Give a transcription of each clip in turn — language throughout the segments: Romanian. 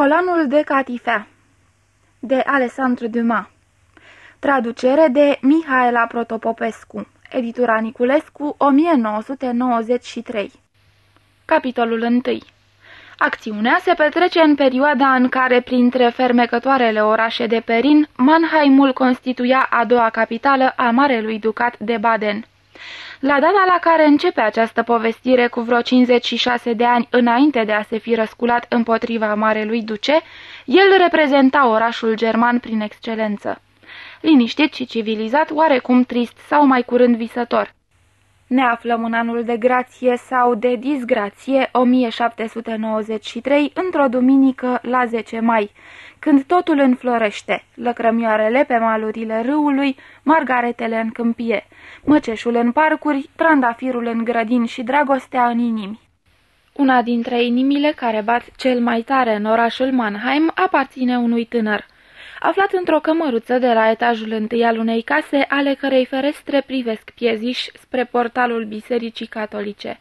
Colanul de catifea de Alessandru Dumas. Traducere de Mihaela Protopopescu Editura Niculescu 1993 Capitolul 1 Acțiunea se petrece în perioada în care, printre fermecătoarele orașe de Perin, Mannheimul constituia a doua capitală a Marelui Ducat de Baden. La data la care începe această povestire cu vreo 56 de ani înainte de a se fi răsculat împotriva Marelui Duce, el reprezenta orașul german prin excelență. Liniștit și civilizat, oarecum trist sau mai curând visător. Ne aflăm în anul de grație sau de disgrație 1793, într-o duminică la 10 mai, când totul înflorește, lăcrămioarele pe malurile râului, margaretele în câmpie, măceșul în parcuri, trandafirul în grădini și dragostea în inimi. Una dintre inimile care bat cel mai tare în orașul Mannheim aparține unui tânăr, aflat într-o cămăruță de la etajul întâi al unei case, ale cărei ferestre privesc pieziș spre portalul bisericii catolice.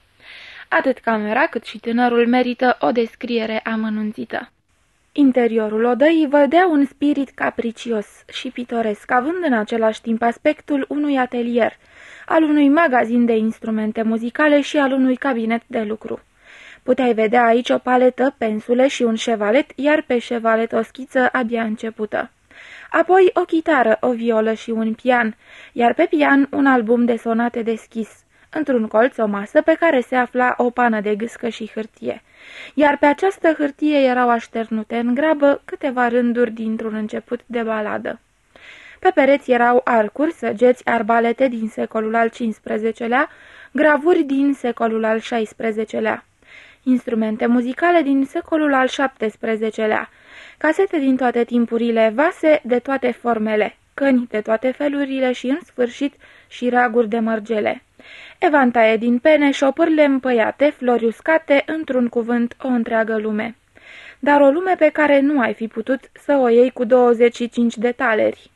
Atât camera cât și tânărul merită o descriere amănunțită. Interiorul odăii vădea un spirit capricios și pitoresc, având în același timp aspectul unui atelier, al unui magazin de instrumente muzicale și al unui cabinet de lucru. Puteai vedea aici o paletă, pensule și un șevalet, iar pe șevalet o schiță abia începută. Apoi o chitară, o violă și un pian, iar pe pian un album de sonate deschis. Într-un colț o masă pe care se afla o pană de gâscă și hârtie. Iar pe această hârtie erau așternute în grabă câteva rânduri dintr-un început de baladă. Pe pereți erau arcuri, săgeți, arbalete din secolul al XV-lea, gravuri din secolul al XVI-lea instrumente muzicale din secolul al XVII-lea, casete din toate timpurile, vase de toate formele, căni de toate felurile și, în sfârșit, și raguri de mărgele. Evantaie din pene, șopârle împăiate, flori uscate, într-un cuvânt, o întreagă lume. Dar o lume pe care nu ai fi putut să o iei cu 25 de taleri.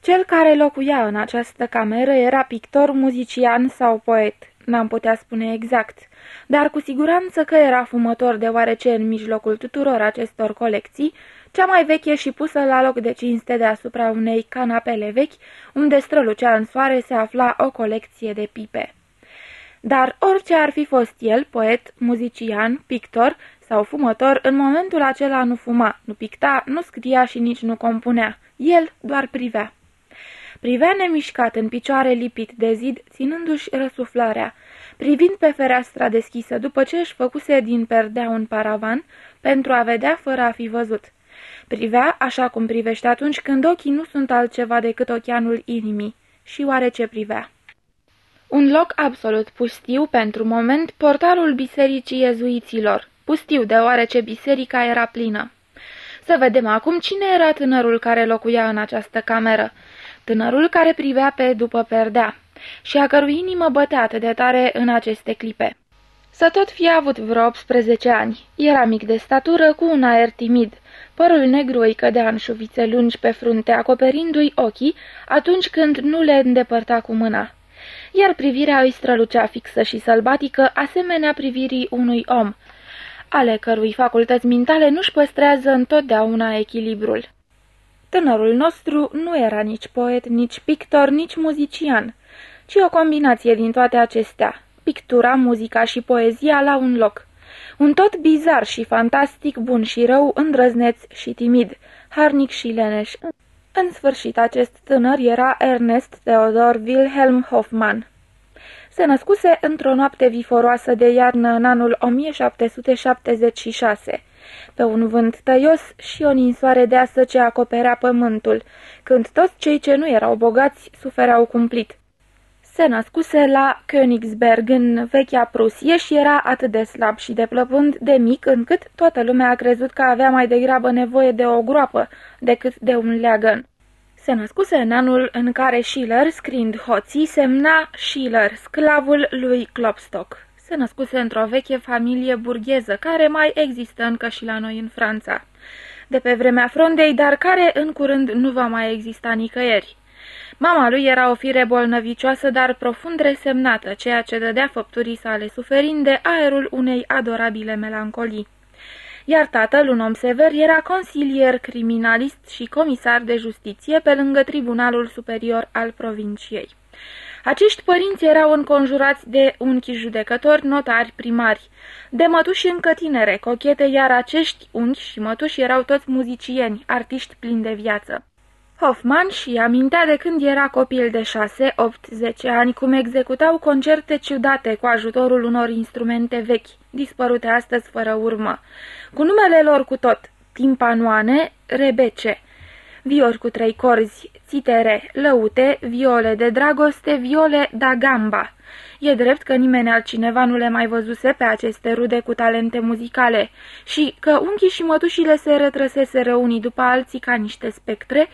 Cel care locuia în această cameră era pictor, muzician sau poet, n-am putea spune exact dar cu siguranță că era fumător deoarece în mijlocul tuturor acestor colecții, cea mai veche și pusă la loc de cinste deasupra unei canapele vechi, unde strălucea în soare, se afla o colecție de pipe. Dar orice ar fi fost el, poet, muzician, pictor sau fumător, în momentul acela nu fuma, nu picta, nu scria și nici nu compunea. El doar privea. Privea nemișcat în picioare lipit de zid, ținându-și răsuflarea, privind pe fereastra deschisă după ce își făcuse din perdea un paravan pentru a vedea fără a fi văzut. Privea așa cum privește atunci când ochii nu sunt altceva decât ochianul inimii. Și oare ce privea? Un loc absolut pustiu pentru moment, portarul bisericii iezuiților, pustiu deoarece biserica era plină. Să vedem acum cine era tânărul care locuia în această cameră, tânărul care privea pe după perdea și a cărui inimă bătea atât de tare în aceste clipe. Să tot fi avut vreo 18 ani. Era mic de statură, cu un aer timid. Părul negru îi cădea în șuvițe lungi pe frunte, acoperindu-i ochii atunci când nu le îndepărta cu mâna. Iar privirea îi strălucea fixă și sălbatică, asemenea privirii unui om, ale cărui facultăți mentale nu-și păstrează întotdeauna echilibrul. Tânărul nostru nu era nici poet, nici pictor, nici muzician ci o combinație din toate acestea, pictura, muzica și poezia la un loc. Un tot bizar și fantastic, bun și rău, îndrăzneț și timid, harnic și leneș. În sfârșit, acest tânăr era Ernest Theodor Wilhelm Hoffmann. Se născuse într-o noapte viforoasă de iarnă în anul 1776, pe un vânt tăios și o ninsoare deasă ce acoperea pământul, când toți cei ce nu erau bogați suferau cumplit. Se născuse la Königsberg, în vechea Prusie, și era atât de slab și de plăpând de mic, încât toată lumea a crezut că avea mai degrabă nevoie de o groapă decât de un leagăn. Se născuse în anul în care Schiller, scrind hoții, semna Schiller, sclavul lui Klopstock. Se născuse într-o veche familie burgheză, care mai există încă și la noi în Franța. De pe vremea frondei, dar care în curând nu va mai exista nicăieri. Mama lui era o fire bolnăvicioasă, dar profund resemnată, ceea ce dădea făpturii sale suferind de aerul unei adorabile melancolii. iar tatăl, un om sever, era consilier criminalist și comisar de justiție pe lângă Tribunalul Superior al provinciei. Acești părinți erau înconjurați de unchi judecători, notari, primari, de mătuși încă tinere, cochete, iar acești unchi și mătuși erau toți muzicieni, artiști plini de viață. Hoffman și amintea de când era copil de 6, 8, 10 ani cum executau concerte ciudate cu ajutorul unor instrumente vechi, dispărute astăzi fără urmă, cu numele lor cu tot, timpanoane, rebece, viori cu trei corzi, țitere, lăute, viole de dragoste, viole da gamba. E drept că nimeni altcineva nu le mai văzuse pe aceste rude cu talente muzicale și că unchii și mătușile se retrăseseră unii după alții ca niște spectre,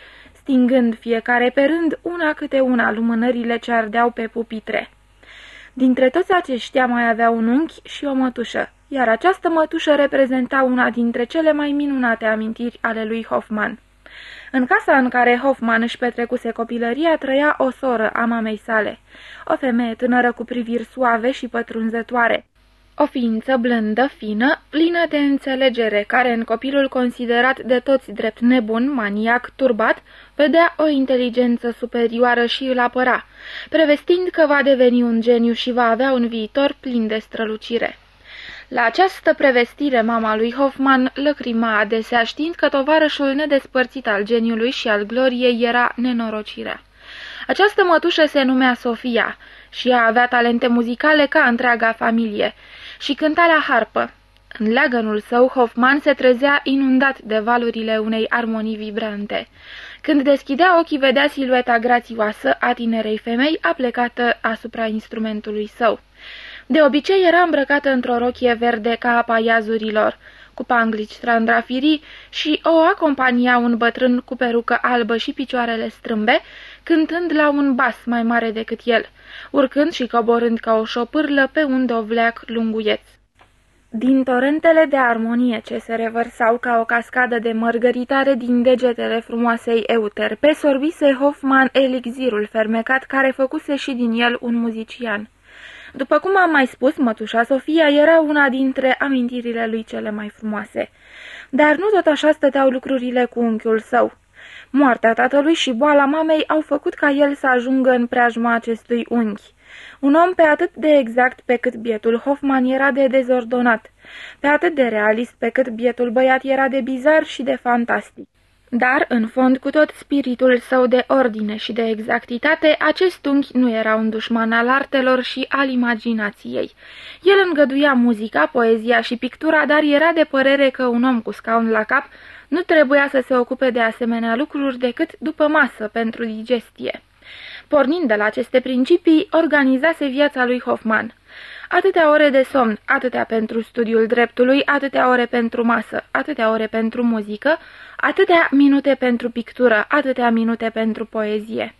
stingând fiecare pe rând una câte una lumânările ce ardeau pe pupitre. Dintre toți aceștia mai avea un unchi și o mătușă, iar această mătușă reprezenta una dintre cele mai minunate amintiri ale lui Hoffman. În casa în care Hoffman își petrecuse copilăria trăia o soră a mamei sale, o femeie tânără cu priviri suave și pătrunzătoare, o ființă blândă, fină, plină de înțelegere, care în copilul considerat de toți drept nebun, maniac, turbat, vedea o inteligență superioară și îl apăra, prevestind că va deveni un geniu și va avea un viitor plin de strălucire. La această prevestire, mama lui Hoffman lăcrima adesea, știind că tovarășul nedespărțit al geniului și al gloriei era nenorocirea. Această mătușă se numea Sofia și ea avea talente muzicale ca întreaga familie și cânta la harpă. În leagănul său, Hoffman se trezea inundat de valurile unei armonii vibrante. Când deschidea ochii, vedea silueta grațioasă a tinerei femei aplecată asupra instrumentului său. De obicei era îmbrăcată într-o rochie verde ca a paiazurilor, cu panglici trandrafirii și o acompania un bătrân cu perucă albă și picioarele strâmbe, cântând la un bas mai mare decât el, urcând și coborând ca o șopârlă pe un dovleac lunguieț. Din torentele de armonie ce se revărsau ca o cascadă de mărgăritare din degetele frumoasei Euterpe, sorbise Hoffman elixirul fermecat care făcuse și din el un muzician. După cum am mai spus, mătușa Sofia era una dintre amintirile lui cele mai frumoase. Dar nu tot așa stăteau lucrurile cu unchiul său. Moartea tatălui și boala mamei au făcut ca el să ajungă în preajma acestui unchi. Un om pe atât de exact pe cât bietul Hoffman era de dezordonat, pe atât de realist pe cât bietul băiat era de bizar și de fantastic. Dar, în fond, cu tot spiritul său de ordine și de exactitate, acest unghi nu era un dușman al artelor și al imaginației. El îngăduia muzica, poezia și pictura, dar era de părere că un om cu scaun la cap nu trebuia să se ocupe de asemenea lucruri decât după masă pentru digestie. Pornind de la aceste principii, organizase viața lui Hoffman. Atâtea ore de somn, atâtea pentru studiul dreptului, atâtea ore pentru masă, atâtea ore pentru muzică, atâtea minute pentru pictură, atâtea minute pentru poezie.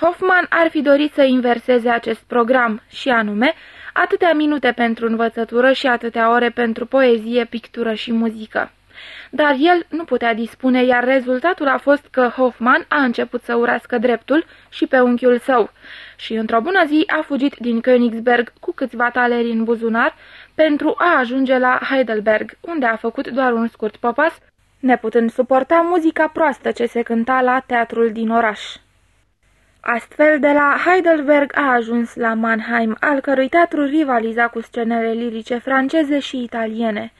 Hoffman ar fi dorit să inverseze acest program și anume atâtea minute pentru învățătură și atâtea ore pentru poezie, pictură și muzică dar el nu putea dispune, iar rezultatul a fost că Hoffman a început să urască dreptul și pe unchiul său și într-o bună zi a fugit din Königsberg cu câțiva taleri în buzunar pentru a ajunge la Heidelberg, unde a făcut doar un scurt popas, neputând suporta muzica proastă ce se cânta la teatrul din oraș. Astfel, de la Heidelberg a ajuns la Mannheim, al cărui teatru rivaliza cu scenele lirice franceze și italiene.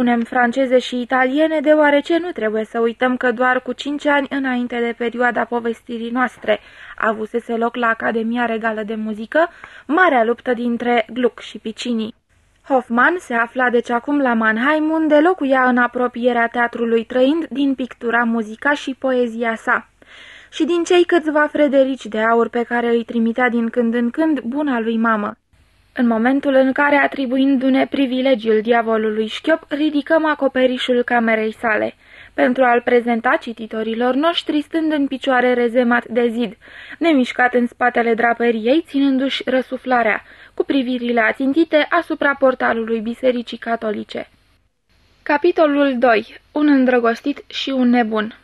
Spunem franceze și italiene deoarece nu trebuie să uităm că doar cu cinci ani înainte de perioada povestirii noastre avusese loc la Academia Regală de Muzică marea luptă dintre Gluck și Picini. Hoffman se afla deci acum la Mannheim, unde locuia în apropierea teatrului trăind din pictura, muzica și poezia sa. Și din cei câțiva frederici de aur pe care îi trimitea din când în când buna lui mamă. În momentul în care, atribuindu-ne privilegiul diavolului șchiop, ridicăm acoperișul camerei sale, pentru a-l prezenta cititorilor noștri stând în picioare rezemat de zid, nemișcat în spatele draperiei, ținându-și răsuflarea, cu privirile ațintite asupra portalului Bisericii Catolice. Capitolul 2. Un îndrăgostit și un nebun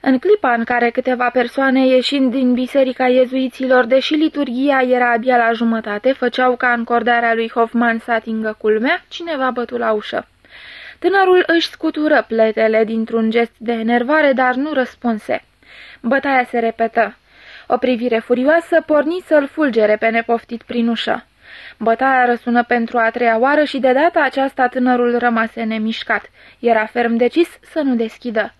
în clipa în care câteva persoane ieșind din biserica iezuiților, deși liturgia era abia la jumătate, făceau ca încordarea lui Hoffman să atingă culmea, cineva bătu la ușă. Tânărul își scutură pletele dintr-un gest de enervare, dar nu răspunse. Bătaia se repetă. O privire furioasă porni să-l fulgere pe nepoftit prin ușă. Bătaia răsună pentru a treia oară și de data aceasta tânărul rămase nemișcat. Era ferm decis să nu deschidă.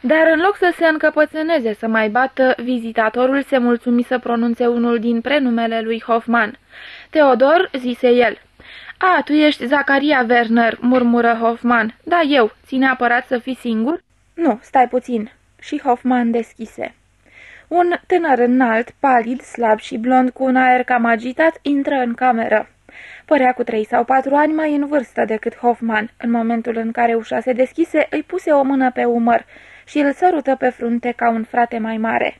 Dar în loc să se încăpățâneze să mai bată, vizitatorul se mulțumi să pronunțe unul din prenumele lui Hoffman. Teodor, zise el. A, tu ești Zacaria Werner, murmură Hoffman. Da, eu. Ține apărat să fii singur? Nu, stai puțin. Și Hoffman deschise. Un tânăr înalt, palid, slab și blond, cu un aer cam agitat, intră în cameră. Părea cu trei sau patru ani mai în vârstă decât Hoffman. În momentul în care ușa se deschise, îi puse o mână pe umăr și îl sărută pe frunte ca un frate mai mare.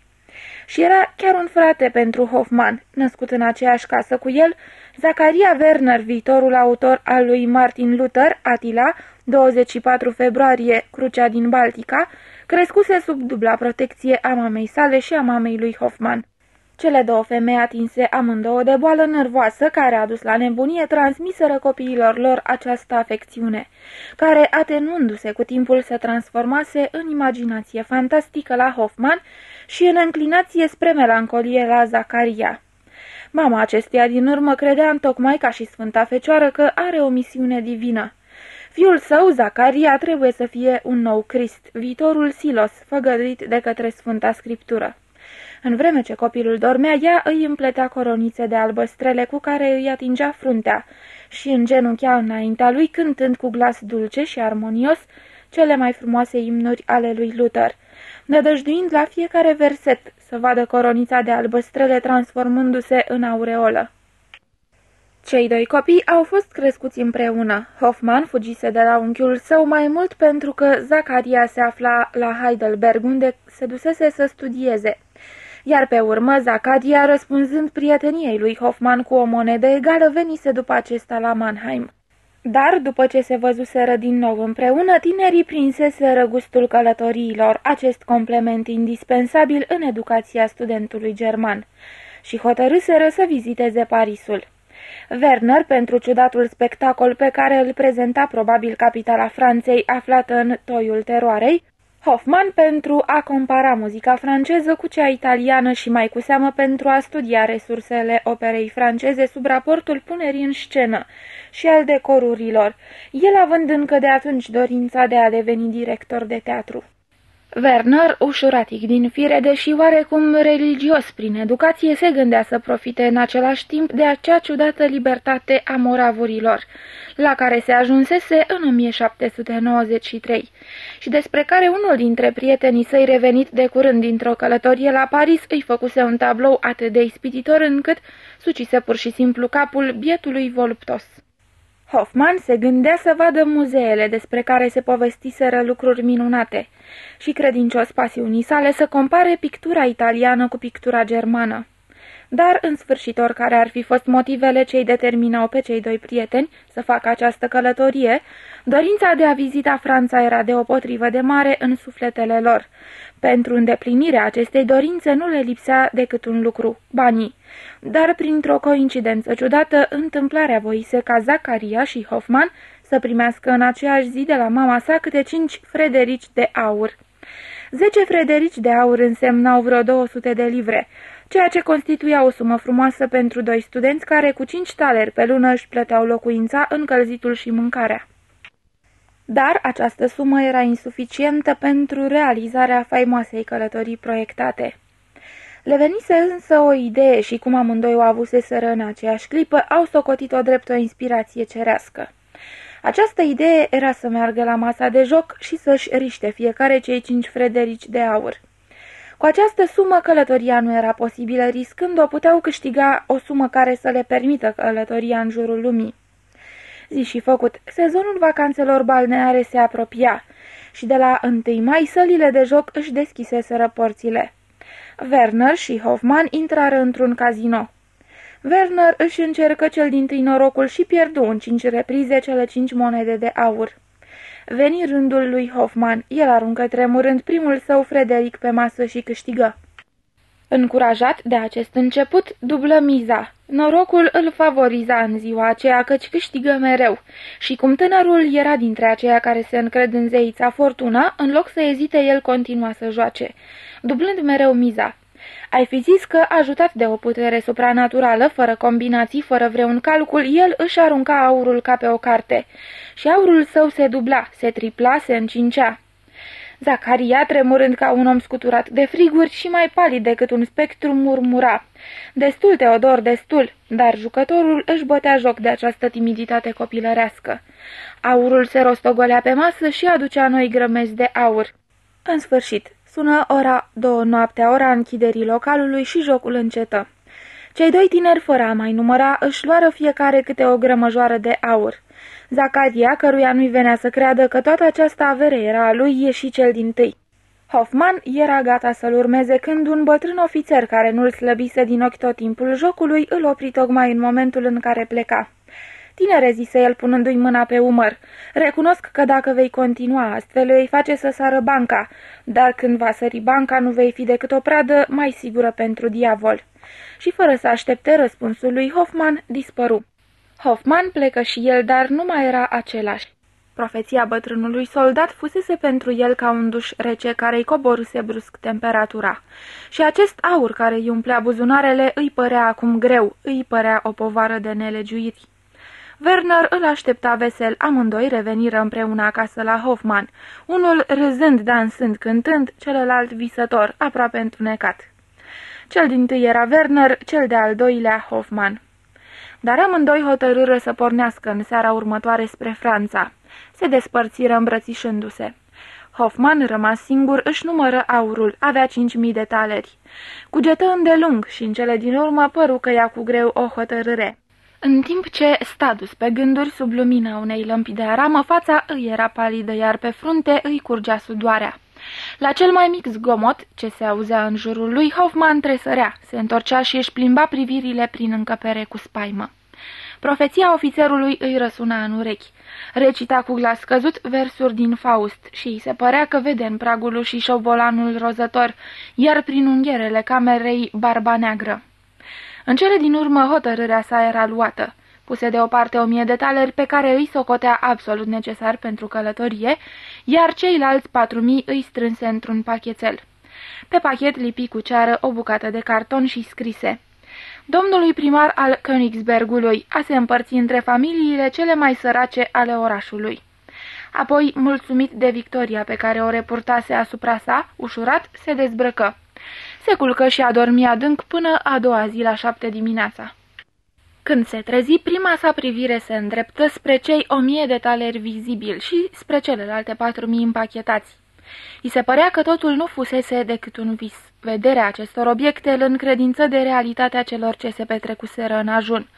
Și era chiar un frate pentru Hoffman, născut în aceeași casă cu el, Zacaria Werner, viitorul autor al lui Martin Luther, Atila, 24 februarie, Crucea din Baltica, crescuse sub dubla protecție a mamei sale și a mamei lui Hoffman. Cele două femei atinse amândouă de boală nervoasă care a dus la nebunie transmiseră copiilor lor această afecțiune, care, atenuându-se cu timpul, se transformase în imaginație fantastică la Hoffman și în înclinație spre melancolie la Zacaria. Mama acesteia din urmă credea în tocmai ca și Sfânta Fecioară că are o misiune divină. Fiul său, Zacaria, trebuie să fie un nou Crist, viitorul Silos, făgăduit de către Sfânta Scriptură. În vreme ce copilul dormea, ea îi împletea coronițe de albăstrele cu care îi atingea fruntea și îngenunchea înaintea lui cântând cu glas dulce și armonios cele mai frumoase imnuri ale lui Luther, nădăjduind la fiecare verset să vadă coronița de albăstrele transformându-se în aureolă. Cei doi copii au fost crescuți împreună. Hoffman fugise de la unchiul său mai mult pentru că Zacaria se afla la Heidelberg, unde se dusese să studieze. Iar pe urmă, Zacaria, răspunzând prieteniei lui Hoffman cu o monedă egală, venise după acesta la Mannheim. Dar, după ce se văzuseră din nou împreună, tinerii prinseseră gustul călătoriilor, acest complement indispensabil în educația studentului german, și hotărâseră să viziteze Parisul. Werner, pentru ciudatul spectacol pe care îl prezenta probabil capitala Franței aflată în toiul teroarei, Hoffman pentru a compara muzica franceză cu cea italiană și mai cu seamă pentru a studia resursele operei franceze sub raportul punerii în scenă și al decorurilor, el având încă de atunci dorința de a deveni director de teatru. Werner, ușuratic din fire, deși oarecum religios prin educație, se gândea să profite în același timp de acea ciudată libertate a moravurilor, la care se ajunsese în 1793 și despre care unul dintre prietenii săi revenit de curând dintr-o călătorie la Paris îi făcuse un tablou atât de ispititor încât sucise pur și simplu capul bietului voluptos. Hoffman se gândea să vadă muzeele despre care se povestiseră lucruri minunate și credincios pasiunii sale să compare pictura italiană cu pictura germană. Dar, în sfârșit, oricare ar fi fost motivele ce îi determinau pe cei doi prieteni să facă această călătorie, dorința de a vizita Franța era deopotrivă de mare în sufletele lor. Pentru îndeplinirea acestei dorințe nu le lipsea decât un lucru, banii. Dar, printr-o coincidență ciudată, întâmplarea voise ca Zacaria și Hoffman să primească în aceeași zi de la mama sa câte cinci frederici de aur. Zece frederici de aur însemnau vreo 200 de livre, ceea ce constituia o sumă frumoasă pentru doi studenți care cu cinci taleri pe lună își plăteau locuința, încălzitul și mâncarea. Dar această sumă era insuficientă pentru realizarea faimoasei călătorii proiectate. Le venise însă o idee și cum amândoi o avuseseră în aceeași clipă, au socotit-o drept o inspirație cerească. Această idee era să meargă la masa de joc și să-și riște fiecare cei cinci frederici de aur. Cu această sumă călătoria nu era posibilă, riscând o puteau câștiga o sumă care să le permită călătoria în jurul lumii. Zi și făcut, sezonul vacanțelor balneare se apropia și de la 1 mai sălile de joc își deschiseseră porțile. Werner și Hoffman intrară într-un casino. Werner își încercă cel din tâi norocul și pierdu în cinci reprize cele cinci monede de aur. Veni rândul lui Hoffman. El aruncă tremurând primul său Frederic pe masă și câștigă. Încurajat de acest început, dublă miza. Norocul îl favoriza în ziua aceea, căci câștigă mereu. Și cum tânărul era dintre aceia care se încred în zeița fortuna, în loc să ezite, el continua să joace, dublând mereu miza. Ai fi zis că, ajutat de o putere supranaturală, fără combinații, fără vreun calcul, el își arunca aurul ca pe o carte. Și aurul său se dubla, se tripla, se încincea. Zacaria, tremurând ca un om scuturat de friguri și mai palid decât un spectru, murmura. Destul, Teodor, destul, dar jucătorul își bătea joc de această timiditate copilărească. Aurul se rostogolea pe masă și aducea noi grămezi de aur. În sfârșit, sună ora două noaptea, ora închiderii localului și jocul încetă. Cei doi tineri, fără a mai număra, își luară fiecare câte o grămăjoară de aur. Zacaria, căruia nu-i venea să creadă că toată această avere era a lui, e și cel din tâi. Hoffman era gata să-l urmeze când un bătrân ofițer care nu-l slăbise din ochi tot timpul jocului îl opri tocmai în momentul în care pleca. Tinere, zise el punându-i mâna pe umăr, recunosc că dacă vei continua astfel vei face să sară banca, dar când va sări banca nu vei fi decât o pradă mai sigură pentru diavol. Și fără să aștepte răspunsul lui Hoffman, dispăru. Hoffman plecă și el, dar nu mai era același. Profeția bătrânului soldat fusese pentru el ca un duș rece care îi coboruse brusc temperatura. Și acest aur care îi umplea buzunarele îi părea acum greu, îi părea o povară de nelegiuiri. Werner îl aștepta vesel, amândoi reveniră împreună acasă la Hoffman, unul râzând, dansând, cântând, celălalt visător, aproape întunecat. Cel din tâi era Werner, cel de-al doilea Hoffman dar amândoi hotărâră să pornească în seara următoare spre Franța. Se despărțiră îmbrățișându-se. Hoffman, rămas singur, își numără aurul, avea cinci mii de taleri. Cugetă îndelung și în cele din urmă păru că ia cu greu o hotărâre. În timp ce, stadus pe gânduri sub lumina unei lămpi de aramă, fața îi era palidă, iar pe frunte îi curgea sudoarea. La cel mai mic zgomot ce se auzea în jurul lui, Hoffman tresărea, se întorcea și își plimba privirile prin încăpere cu spaimă. Profeția ofițerului îi răsuna în urechi. Recita cu glas scăzut versuri din Faust și îi se părea că vede în pragul și șobolanul rozător, iar prin ungherele camerei barba neagră. În cele din urmă hotărârea sa era luată. Puse deoparte o mie de taleri pe care îi socotea absolut necesar pentru călătorie, iar ceilalți patru mii îi strânse într-un pachetel. Pe pachet lipi cu ceară o bucată de carton și scrise Domnului primar al Königsbergului a se împărți între familiile cele mai sărace ale orașului. Apoi, mulțumit de victoria pe care o reportase asupra sa, ușurat, se dezbrăcă. Se culcă și a dormit adânc până a doua zi la șapte dimineața. Când se trezi, prima sa privire se îndreptă spre cei o mie de taleri vizibili și spre celelalte patru mii împachetați. I se părea că totul nu fusese decât un vis. Vederea acestor obiecte îl încredință de realitatea celor ce se petrecuseră în ajun,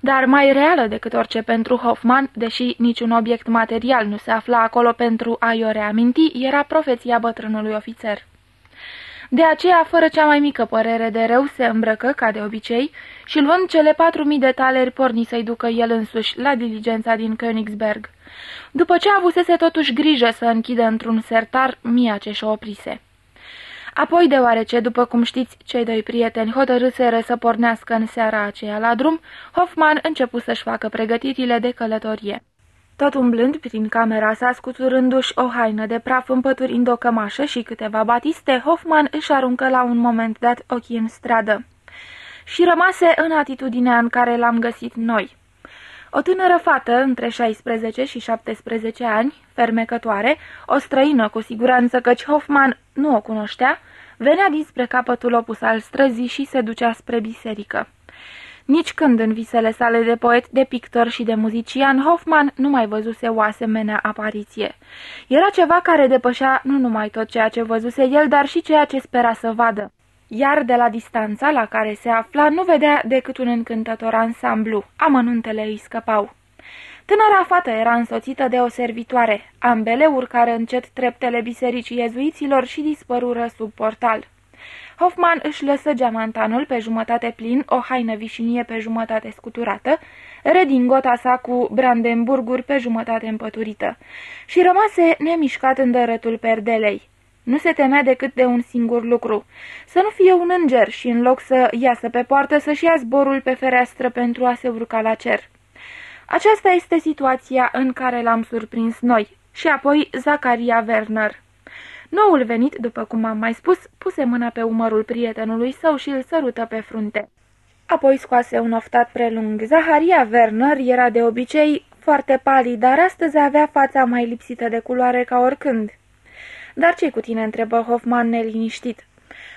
dar mai reală decât orice pentru Hoffman, deși niciun obiect material nu se afla acolo pentru a-i o reaminti, era profeția bătrânului ofițer. De aceea, fără cea mai mică părere de rău, se îmbrăcă, ca de obicei, și luând cele patru mii de taleri, porni să-i ducă el însuși la diligența din Königsberg. După ce avusese totuși grijă să închidă într-un sertar mia ce și-o oprise. Apoi, deoarece, după cum știți, cei doi prieteni hotărâseră să pornească în seara aceea la drum, Hoffman începu să-și facă pregătirile de călătorie. Tot umblând prin camera sa, scuturându-și o haină de praf împăturind o cămașă și câteva batiste, Hoffman își aruncă la un moment dat ochii în stradă. Și rămase în atitudinea în care l-am găsit noi. O tânără fată, între 16 și 17 ani, fermecătoare, o străină cu siguranță căci Hoffman nu o cunoștea, venea dinspre capătul opus al străzii și se ducea spre biserică. Nici când în visele sale de poet, de pictor și de muzician, Hoffman nu mai văzuse o asemenea apariție. Era ceva care depășea nu numai tot ceea ce văzuse el, dar și ceea ce spera să vadă. Iar de la distanța la care se afla, nu vedea decât un încântător ansamblu. Amănuntele îi scăpau. Tânăra fată era însoțită de o servitoare. Ambele urcară încet treptele bisericii ezuiților și dispărură sub portal. Hoffman își lăsă geamantanul pe jumătate plin, o haină vișinie pe jumătate scuturată, redingota sa cu brandenburguri pe jumătate împăturită și rămase nemișcat în dărătul perdelei. Nu se temea decât de un singur lucru, să nu fie un înger și în loc să iasă pe poartă să-și ia zborul pe fereastră pentru a se urca la cer. Aceasta este situația în care l-am surprins noi. Și apoi Zacaria Werner. Noul venit, după cum am mai spus, puse mâna pe umărul prietenului său și îl sărută pe frunte. Apoi scoase un oftat prelung. Zaharia Werner era de obicei foarte palid, dar astăzi avea fața mai lipsită de culoare ca oricând. Dar ce cu tine?" întrebă Hoffman neliniștit.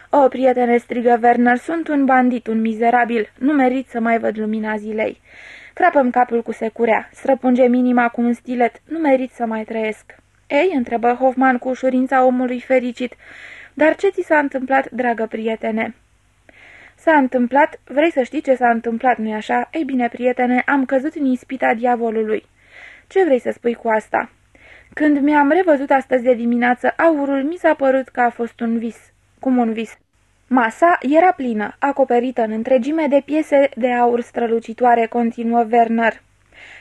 O, prietene, strigă Werner, sunt un bandit, un mizerabil. Nu merit să mai văd lumina zilei. crapă capul cu securea, străpunge minima cu un stilet. Nu merit să mai trăiesc. Ei, întrebă Hoffman cu ușurința omului fericit. Dar ce ți s-a întâmplat, dragă prietene?" S-a întâmplat, vrei să știi ce s-a întâmplat, nu-i așa? Ei bine, prietene, am căzut în ispita diavolului. Ce vrei să spui cu asta? Când mi-am revăzut astăzi de dimineață aurul, mi s-a părut că a fost un vis. Cum un vis? Masa era plină, acoperită în întregime de piese de aur strălucitoare, continuă Werner.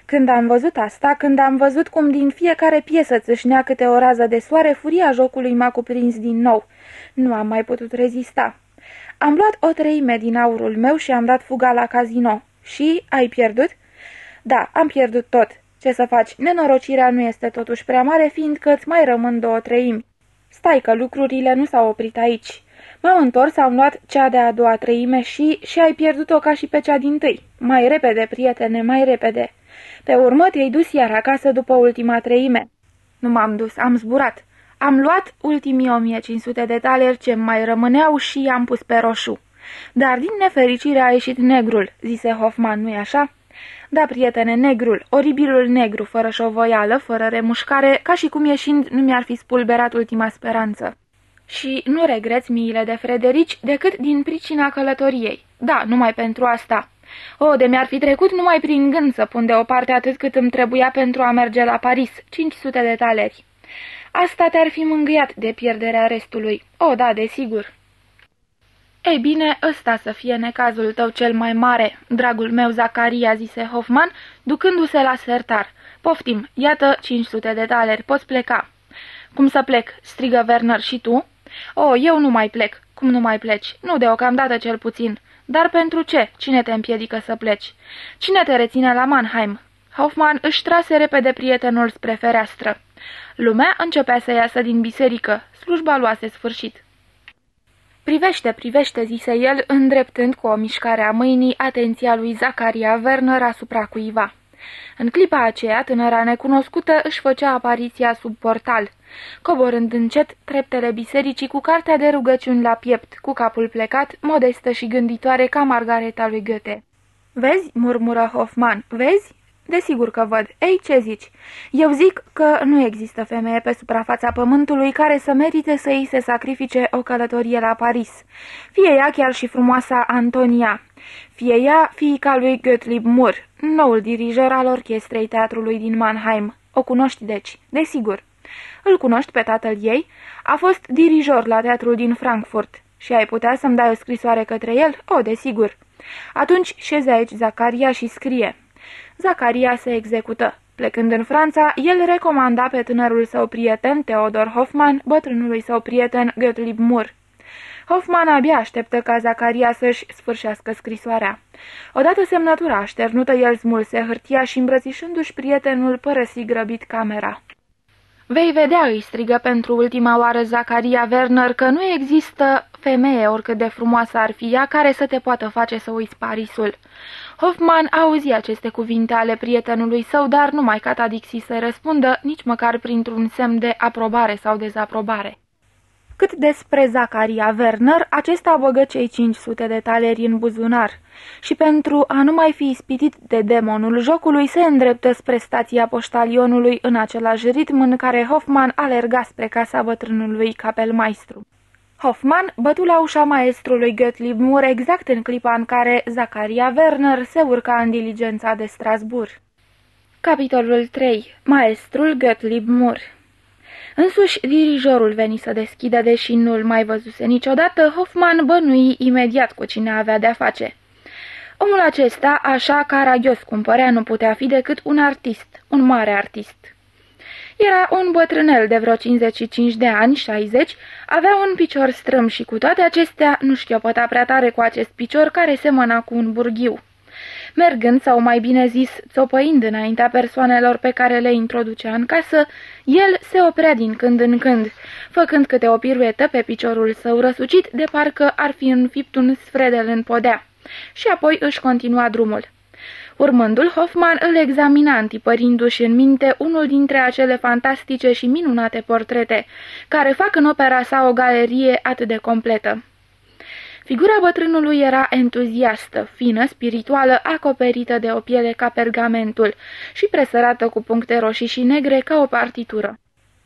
Când am văzut asta, când am văzut cum din fiecare piesă țâșnea câte o rază de soare, furia jocului m-a cuprins din nou. Nu am mai putut rezista. Am luat o treime din aurul meu și am dat fuga la casino. Și ai pierdut? Da, am pierdut tot. Ce să faci, nenorocirea nu este totuși prea mare, fiindcă îți mai rămân două treimi. Stai că lucrurile nu s-au oprit aici. M-am întors, am luat cea de-a doua treime și, și ai pierdut-o ca și pe cea din tâi. Mai repede, prietene, mai repede. Pe urmă te-ai dus iar acasă după ultima treime. Nu m-am dus, am zburat. Am luat ultimii 1500 de taleri ce mai rămâneau și am pus pe roșu. Dar din nefericire a ieșit negrul, zise Hoffman, nu-i așa? Da, prietene, negrul, oribilul negru, fără șovoială, fără remușcare, ca și cum ieșind nu mi-ar fi spulberat ultima speranță. Și nu regreți miile de Frederici decât din pricina călătoriei. Da, numai pentru asta. O, de mi-ar fi trecut numai prin gând să pun deoparte atât cât îmi trebuia pentru a merge la Paris, 500 de taleri. Asta te-ar fi mângâiat de pierderea restului. O, da, desigur. Ei bine, ăsta să fie necazul tău cel mai mare, dragul meu Zacaria, zise Hoffman, ducându-se la sertar. Poftim, iată 500 de taleri, poți pleca. Cum să plec? strigă Werner și tu? O, eu nu mai plec. Cum nu mai pleci? Nu deocamdată cel puțin. Dar pentru ce? Cine te împiedică să pleci? Cine te reține la Mannheim? Hoffman își trase repede prietenul spre fereastră. Lumea începea să iasă din biserică. Slujba luase sfârșit. Privește, privește, zise el, îndreptând cu o mișcare a mâinii atenția lui Zacaria Werner asupra cuiva. În clipa aceea, tânăra necunoscută își făcea apariția sub portal, coborând încet treptele bisericii cu cartea de rugăciuni la piept, cu capul plecat, modestă și gânditoare ca Margareta lui Goethe. Vezi?" murmură Hoffman, vezi? Desigur că văd. Ei, ce zici? Eu zic că nu există femeie pe suprafața pământului care să merite să îi se sacrifice o călătorie la Paris. Fie ea chiar și frumoasa Antonia. Fie ea fiica lui Gottlieb Moore, noul dirijor al orchestrei teatrului din Mannheim. O cunoști, deci, desigur. Îl cunoști pe tatăl ei? A fost dirijor la teatrul din Frankfurt. Și ai putea să-mi dai o scrisoare către el? O, desigur. Atunci șeze aici Zacaria și scrie. Zacaria se execută. Plecând în Franța, el recomanda pe tânărul său prieten Theodor Hoffman, bătrânului său prieten Gottlieb Moore. Hoffman abia așteptă ca Zacaria să-și sfârșească scrisoarea. Odată semnătura așternută, el smulse hârtia și îmbrățișându-și prietenul părăsi grăbit camera. Vei vedea, îi strigă pentru ultima oară Zacaria Werner, că nu există femeie, oricât de frumoasă ar fi ea, care să te poată face să uiți Parisul. Hoffman auzi aceste cuvinte ale prietenului său, dar nu mai cata Dixi să răspundă, nici măcar printr-un semn de aprobare sau dezaprobare. Cât despre Zacaria Werner, acesta băgă cei 500 de taleri în buzunar și pentru a nu mai fi ispitit de demonul jocului, se îndreptă spre stația poștalionului în același ritm în care Hoffman alerga spre casa bătrânului capelmaistru. Hoffman bătu la ușa maestrului Gottlieb Moore exact în clipa în care Zacaria Werner se urca în diligența de Strasbourg. Capitolul 3. Maestrul Gottlieb Moore Însuși, dirijorul veni să deschidă, deși nu-l mai văzuse niciodată, Hoffman bănui imediat cu cine avea de-a face. Omul acesta, așa caragios cum părea, nu putea fi decât un artist, un mare artist. Era un bătrânel de vreo 55 de ani, 60, avea un picior strâm și cu toate acestea nu șchiopăta prea tare cu acest picior care semăna cu un burghiu. Mergând, sau mai bine zis, țopăind înaintea persoanelor pe care le introducea în casă, el se oprea din când în când, făcând câte o piruetă pe piciorul său răsucit, de parcă ar fi înfipt un sfredel în podea. Și apoi își continua drumul. Urmându-l, Hoffman îl examina întipărindu-și în minte unul dintre acele fantastice și minunate portrete, care fac în opera sa o galerie atât de completă. Figura bătrânului era entuziastă, fină, spirituală, acoperită de o piele ca pergamentul și presărată cu puncte roșii și negre ca o partitură.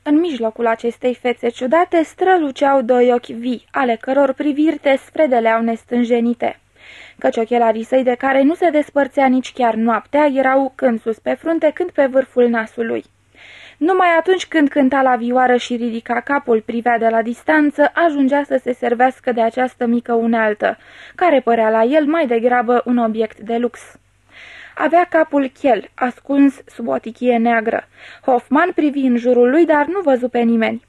În mijlocul acestei fețe ciudate străluceau doi ochi vii, ale căror priviri te sfredeleau nestânjenite căci ochelarii săi de care nu se despărțea nici chiar noaptea erau când sus pe frunte, când pe vârful nasului. Numai atunci când cânta la vioară și ridica capul, privea de la distanță, ajungea să se servească de această mică unealtă, care părea la el mai degrabă un obiect de lux. Avea capul chel, ascuns sub o tichie neagră. Hoffman privi în jurul lui, dar nu văzu pe nimeni.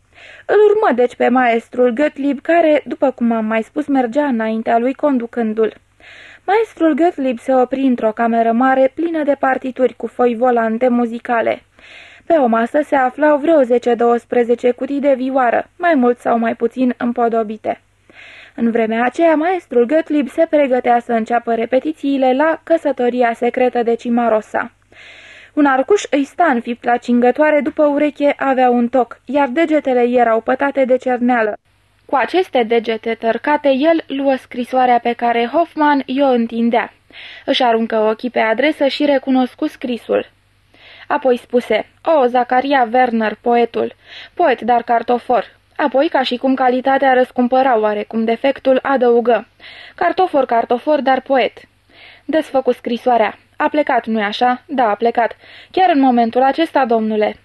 Îl urmă deci pe maestrul Gottlieb, care, după cum am mai spus, mergea înaintea lui conducându-l. Maestrul Gottlieb se opri într-o cameră mare plină de partituri cu foi volante muzicale. Pe o masă se aflau vreo 10-12 cutii de vioară, mai mult sau mai puțin împodobite. În vremea aceea, maestrul Gottlieb se pregătea să înceapă repetițiile la căsătoria secretă de Cimarosa. Un arcuș îi sta înfipt la cingătoare după ureche avea un toc, iar degetele erau pătate de cerneală. Cu aceste degete tărcate, el luă scrisoarea pe care Hoffman i-o întindea. Își aruncă ochii pe adresă și recunoscu scrisul. Apoi spuse, O, Zacaria Werner, poetul. Poet, dar cartofor. Apoi, ca și cum calitatea răscumpăra oarecum defectul, adăugă. Cartofor, cartofor, dar poet. Desfăcu scrisoarea. A plecat, nu-i așa? Da, a plecat. Chiar în momentul acesta, domnule.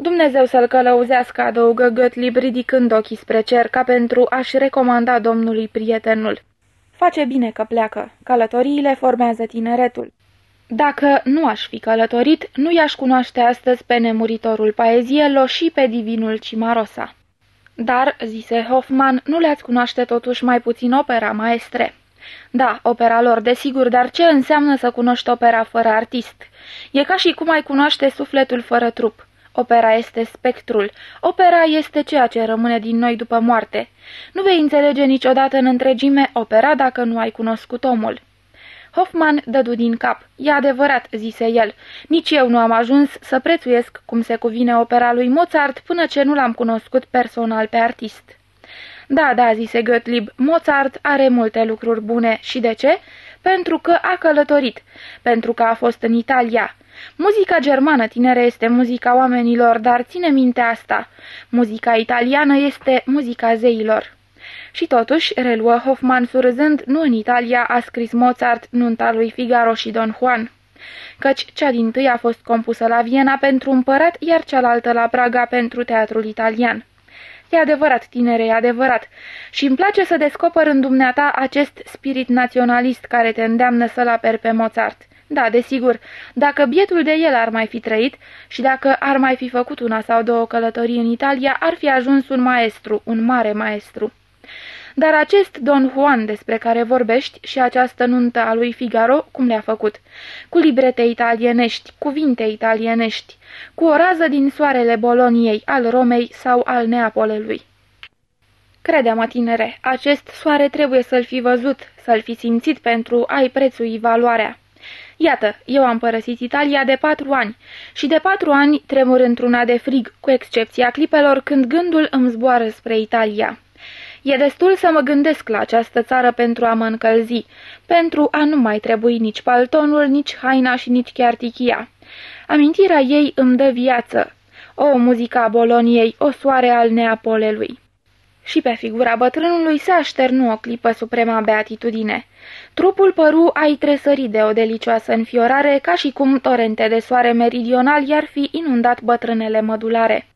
Dumnezeu să-l călăuzească, adăugă Gottlieb ridicând ochii spre cer ca pentru a-și recomanda domnului prietenul. Face bine că pleacă. Călătoriile formează tineretul. Dacă nu aș fi călătorit, nu i-aș cunoaște astăzi pe nemuritorul Paeziello și pe divinul Cimarosa. Dar, zise Hoffman, nu le-ați cunoaște totuși mai puțin opera, maestre. Da, opera lor, desigur, dar ce înseamnă să cunoști opera fără artist? E ca și cum ai cunoaște sufletul fără trup. Opera este spectrul. Opera este ceea ce rămâne din noi după moarte. Nu vei înțelege niciodată în întregime opera dacă nu ai cunoscut omul. Hoffman dădu din cap. E adevărat, zise el. Nici eu nu am ajuns să prețuiesc cum se cuvine opera lui Mozart până ce nu l-am cunoscut personal pe artist. Da, da, zise Gottlieb, Mozart are multe lucruri bune. Și de ce? Pentru că a călătorit, pentru că a fost în Italia. Muzica germană tinere este muzica oamenilor, dar ține minte asta. Muzica italiană este muzica zeilor. Și totuși, reluă Hoffman surâzând, nu în Italia a scris Mozart nunta lui Figaro și Don Juan căci cea din tâi a fost compusă la Viena pentru împărat, iar cealaltă la Praga pentru teatrul italian. E adevărat, tinere, e adevărat. Și îmi place să descoper în dumneata acest spirit naționalist care te îndeamnă să-l aperi pe Mozart. Da, desigur, dacă bietul de el ar mai fi trăit și dacă ar mai fi făcut una sau două călătorii în Italia, ar fi ajuns un maestru, un mare maestru. Dar acest Don Juan despre care vorbești și această nuntă a lui Figaro, cum le-a făcut? Cu librete italienești, cuvinte italienești, cu o rază din soarele Boloniei, al Romei sau al Neapolelui. Crede-mă, tinere, acest soare trebuie să-l fi văzut, să-l fi simțit pentru a-i prețui valoarea. Iată, eu am părăsit Italia de patru ani și de patru ani tremur într-una de frig, cu excepția clipelor când gândul îmi zboară spre Italia. E destul să mă gândesc la această țară pentru a mă încălzi, pentru a nu mai trebui nici paltonul, nici haina și nici chiar tichia. Amintirea ei îmi dă viață. O, muzica Boloniei, o soare al Neapolelui. Și pe figura bătrânului se așternu o clipă suprema beatitudine. Trupul păru a-i tresări de o delicioasă înfiorare, ca și cum torente de soare meridional i-ar fi inundat bătrânele mădulare.